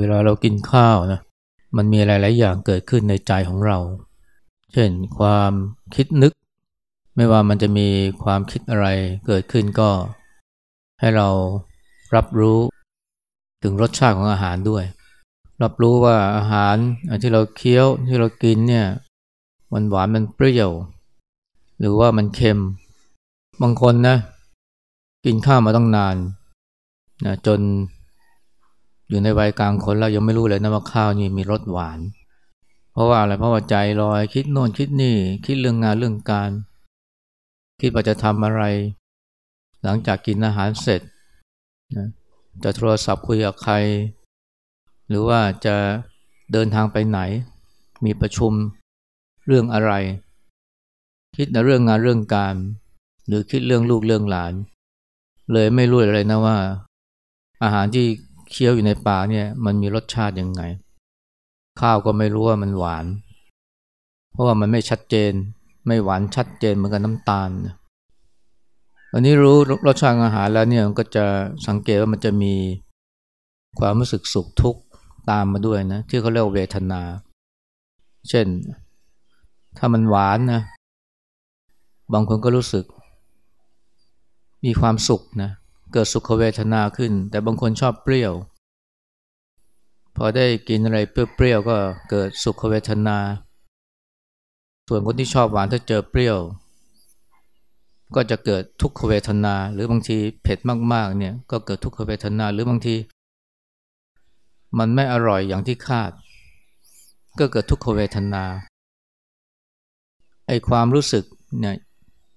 เวลาเรากินข้าวนะมันมีหลาย ๆ อย่างเกิดขึ้นในใจของเรา เช่นความคิดนึก ไม่ว่ามันจะมีความคิดอะไรเกิดขึ้นก็ ให้เรารับรู้ถึงรสชาติของอาหารด้วย รับรู้ว่าอาหารที่เราเคี้ยวที่เรากินเนี่ยมันหวานมันเปรี้ยว หรือว่ามันเค็ม บางคนนะ กินข้าวมาต้องนานนะจน อยู่ในวัยกลางคนแล้วยังไม่รู้เลยนะว่าข้าวนี่มีรสหวาน เพราะว่าอะไรเพราะว่าใจลอยคิดโน่นคิดนี่ คิดเรื่องงานเรื่องการ คิดว่าจะทำอะไร หลังจากกินอาหารเสร็จนะจะโทรศัพท์คุยกับใคร หรือว่าจะเดินทางไปไหน มีประชุมเรื่องอะไร คิดในเรื่องงานเรื่องการ หรือคิดเรื่องลูกเรื่องหลาน เลยไม่รู้อะไรนะว่า อาหารที่ เคี้ยวอยู่ในปากเนี่ยมันมีรสชาติยังไง ข้าวก็ไม่รู้ว่ามันหวาน เพราะว่ามันไม่ชัดเจน ไม่หวานชัดเจนเหมือนกับน้ำตาลอันนี้รู้รสชาติอาหารแล้วเนี่ยก็จะสังเกตว่ามันจะมีความรู้สึกสุขทุกข์ตามมาด้วยนะที่เขาเรียกเวทนา เช่น ถ้ามันหวานนะบางคนก็รู้สึก มีความสุขนะ เกิดสุขเวทนาขึ้น แต่บางคนชอบเปรี้ยว พอได้กินอะไรเปรี้ยวๆก็เกิดสุขเวทนา ส่วนคนที่ชอบหวานถ้าเจอเปรี้ยว ก็จะเกิดทุกขเวทนา หรือบางทีเผ็ดมากๆเนี่ยก็เกิดทุกขเวทนาหรือบางที มันไม่อร่อยอย่างที่คาด ก็เกิดทุกขเวทนาไอความรู้สึกเนี่ย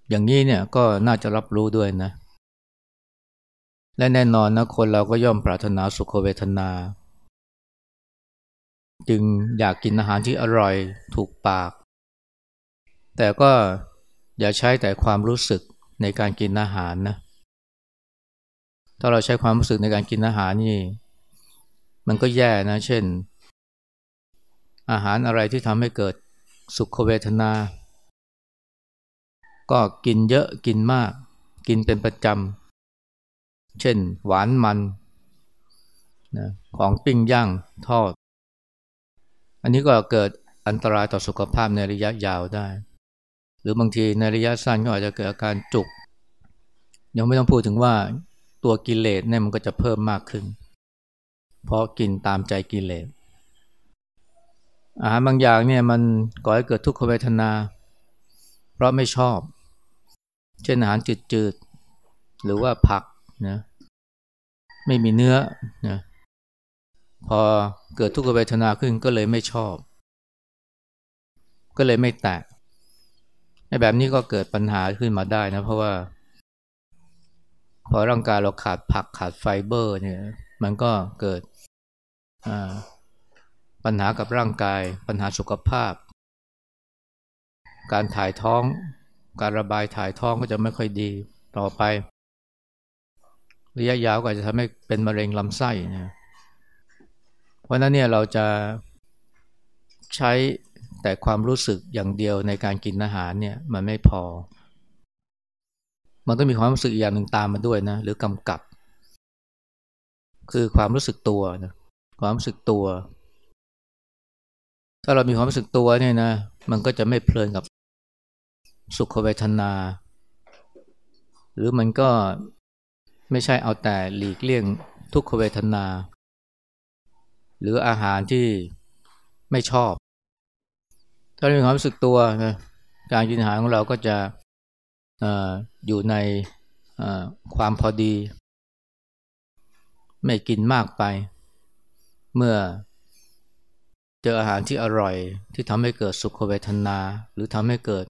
อย่างนี้เนี่ยก็น่าจะรับรู้ด้วยนะเและแน่นอนนะคนเราก็ย่อมปรารถนาสุขเวทนา จึงอยากกินอาหารที่อร่อยถูกปาก แต่ก็อย่าใช้แต่ความรู้สึกในการกินอาหารนะถ้าเราใช้ความรู้สึกในการกินอาหารนี่ มันก็แย่นะ เช่น อาหารอะไรที่ทำให้เกิดสุขเวทนา ก็กินเยอะกินมาก กินเป็นประจำ เช่น หวานมันนะของปิ้งย่างทอด อันนี้ก็เกิดอันตรายต่อสุขภาพในระยะยาวได้ หรือบางทีในระยะสั้นก็อาจจะเกิดอาการจุก ยังไม่ต้องพูดถึงว่าตัวกิเลสเนี่ยมันก็จะเพิ่มมากขึ้น เพราะกินตามใจกิเลส อาหารบางอย่างเนี่ยมันก่อให้เกิดทุกขเวทนา เพราะไม่ชอบ เช่นอาหารจืดๆ หรือว่าผัก นะไม่มีเนื้อนะพอเกิดทุกขเวทนาขึ้นก็เลยไม่ชอบ ก็เลยไม่แตกในแบบนี้ก็เกิดปัญหาขึ้นมาได้นะ เพราะว่า พอร่างกายเราขาดผักขาดไฟเบอร์ เนี่ย มันก็เกิดปัญหากับร่างกาย ปัญหาสุขภาพ การถ่ายท้อง การระบายถ่ายท้องก็จะไม่ค่อยดีต่อไป ระยะยาวก็อาจจะทำให้เป็นมะเร็งลำไส้นะเพราะนั้นเนี่ยเราจะใช้แต่ความรู้สึกอย่างเดียวในการกินอาหารเนี่ยมันไม่พอ มันต้องมีความรู้สึกอีกอย่างหนึ่งตามมาด้วยนะหรือกำกับ คือความรู้สึกตัวนะความรู้สึกตัว ถ้าเรามีความรู้สึกตัวเนี่ยนะมันก็จะไม่เพลินกับสุขเวทนา หรือมันก็ ไม่ใช่เอาแต่หลีกเลี่ยงทุกขเวทนา หรืออาหารที่ไม่ชอบ ถ้ามีความรู้สึกตัวนะการกินอาหารของเราก็จะออยู่ในความพอดี ไม่กินมากไป เมื่อเจออาหารที่อร่อยที่ทำให้เกิดสุขเวทนา หรือทำให้เกิด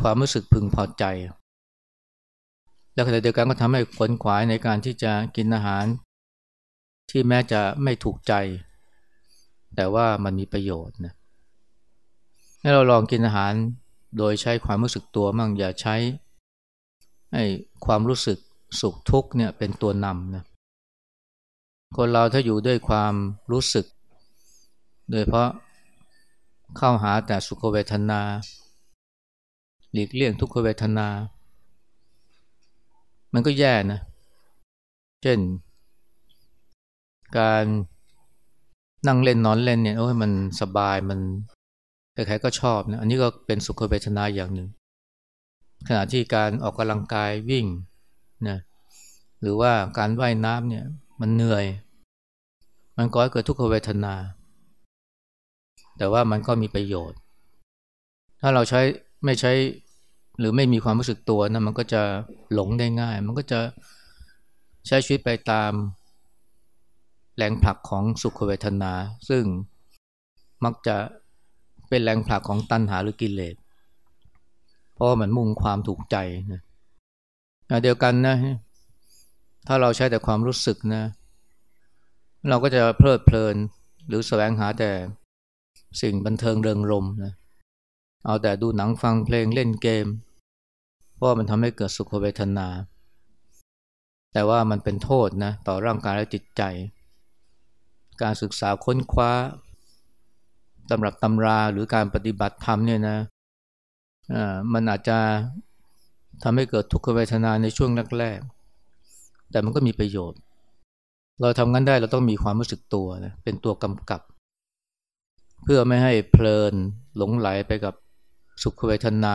ความรู้สึกพึงพอใจ แล้วขณะเดียวกันก็ทำให้ขนขวายในการที่จะกินอาหาร ที่แม้จะไม่ถูกใจ แต่ว่ามันมีประโยชน์นะให้เราลองกินอาหารโดยใช้ความรู้สึกตัวมั่งอย่าใช้ให้ความรู้สึกสุขทุกเนี่ยเป็นตัวนำนะคนเราถ้าอยู่ด้วยความรู้สึก โดยเพราะเข้าหาแต่สุขเวทนา หลีกเลี่ยงทุกขเวทนา มันก็แย่นะ เช่น การนั่งเล่นนอนเล่นเนี่ยโอ้ยมันสบายมันใครๆก็ชอบนะอันนี้ก็เป็นสุขเวทนาอย่างหนึ่ง ขณะที่การออกกำลังกายวิ่งนะหรือว่าการว่ายน้ำเนี่ยมันเหนื่อย มันก็เกิดทุกขเวทนา แต่ว่ามันก็มีประโยชน์ ถ้าเราใช้ไม่ใช้ หรือไม่มีความรู้สึกตัวนะมันก็จะหลงได้ง่าย มันก็จะใช้ชีวิตไปตามแรงผลักของสุขเวทนา ซึ่งมักจะเป็นแรงผลักของตัณหาหรือกิเลสเพราะมันมุ่งความถูกใจนะเดียวกันนะถ้าเราใช้แต่ความรู้สึกนะ เราก็จะเพลิดเพลินหรือแสวงหาแต่สิ่งบันเทิงเริงรมนะเอาแต่ดูหนังฟังเพลงเล่นเกม เพราะมันทำให้เกิดสุขเวทนา แต่ว่ามันเป็นโทษนะต่อร่างกายและจิตใจ การศึกษาค้นคว้าตำรับตำราหรือการปฏิบัติธรรมเนี่ยนะมันอาจจะทำให้เกิดทุกขเวทนาในช่วงแรกๆ แต่มันก็มีประโยชน์ เราทำงั้นได้เราต้องมีความรู้สึกตัวนะเป็นตัวกำกับ เพื่อไม่ให้เพลินหลงไหลไปกับสุขเวทนา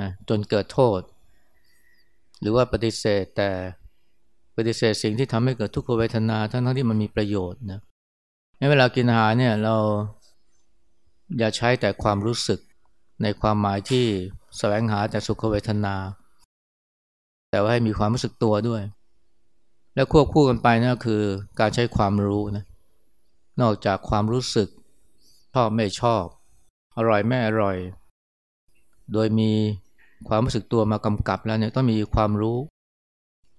นะจนเกิดโทษ หรือว่าปฏิเสธแต่ปฏิเสธสิ่งที่ทำให้เกิดทุกขเวทนาทั้งๆที่มันมีประโยชน์นะในเวลากินอาหารเนี่ยเราอย่าใช้แต่ความรู้สึกในความหมายที่แสวงหาแต่สุขเวทนา แต่ว่าให้มีความรู้สึกตัวด้วย และควบคู่กันไปนะคือการใช้ความรู้นะนอกจากความรู้สึกชอบไม่ชอบ อร่อยไม่อร่อย โดยมี ความรู้สึกตัวมากำกับแล้วเนี่ยต้องมีความรู้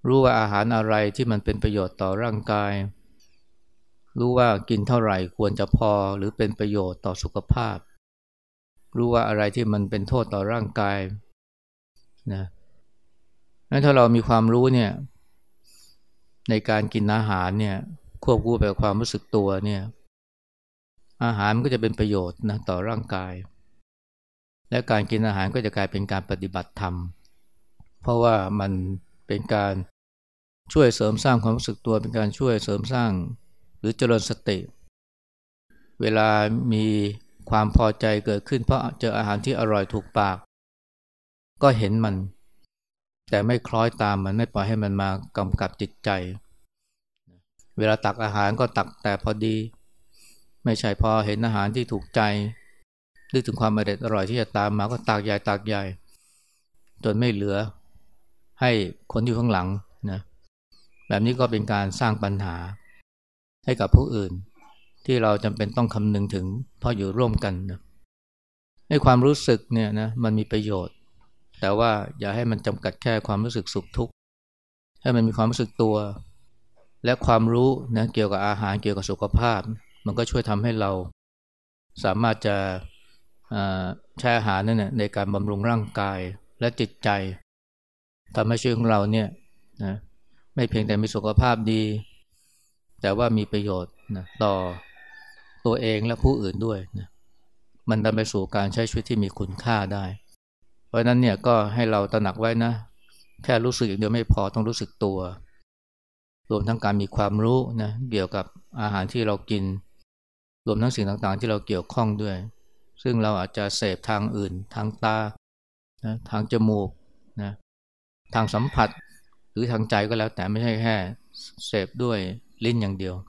รู้ว่าอาหารอะไรที่มันเป็นประโยชน์ต่อร่างกาย รู้ว่ากินเท่าไหร่ควรจะพอหรือเป็นประโยชน์ต่อสุขภาพ รู้ว่าอะไรที่มันเป็นโทษต่อร่างกายนะงั้นถ้าเรามีความรู้เนี่ยในการกินอาหารเนี่ยควบคู่ไปกับความรู้สึกตัวเนี่ยอาหารมันก็จะเป็นประโยชน์นะต่อร่างกาย และการกินอาหารก็จะกลายเป็นการปฏิบัติธรรม เพราะว่ามันเป็นการช่วยเสริมสร้างความรู้สึกตัว เป็นการช่วยเสริมสร้างหรือเจริญสติ เวลามีความพอใจเกิดขึ้น เพราะเจออาหารที่อร่อยถูกปาก ก็เห็นมัน แต่ไม่คล้อยตามมันไม่ปล่อยให้มันมากำกับจิตใจ เวลาตักอาหารก็ตักแต่พอดี ไม่ใช่พอเห็นอาหารที่ถูกใจ นึกถึงความอร่อยอร่อยที่จะตามมาก็ตักใหญ่ตักใหญ่จนไม่เหลือให้คนที่ข้างหลังนะแบบนี้ก็เป็นการสร้างปัญหาให้กับผู้อื่น ที่เราจำเป็นต้องคำนึงถึงเพราะอยู่ร่วมกันนะให้ความรู้สึกเนี่ยนะมันมีประโยชน์ แต่ว่าอย่าให้มันจำกัดแค่ความรู้สึกสุขทุกข์ให้มันมีความรู้สึกตัว และความรู้นะเกี่ยวกับอาหารเกี่ยวกับสุขภาพ มันก็ช่วยทำให้เราสามารถจะ ใช้อาหารนั่นนะในการบำรุงร่างกายและจิตใจทำให้ชีวิตของเราเนี่ยนะไม่เพียงแต่มีสุขภาพดี แต่ว่ามีประโยชน์นะต่อตัวเองและผู้อื่นด้วยนะมันนำไปสู่การใช้ชีวิตที่มีคุณค่าได้ เพราะนั้นเนี่ยก็ให้เราตระหนักไว้นะ แค่รู้สึกอย่างเดียวไม่พอต้องรู้สึกตัว รวมทั้งการมีความรู้นะเกี่ยวกับอาหารที่เรากิน รวมทั้งสิ่งต่างๆ ที่เราเกี่ยวข้องด้วย ซึ่งเราอาจจะเสพทางอื่น ทางตานะทางจมูกนะทางสัมผัสหรือทางใจก็แล้วแต่ไม่ใช่แค่เสพด้วยลิ้นอย่างเดียว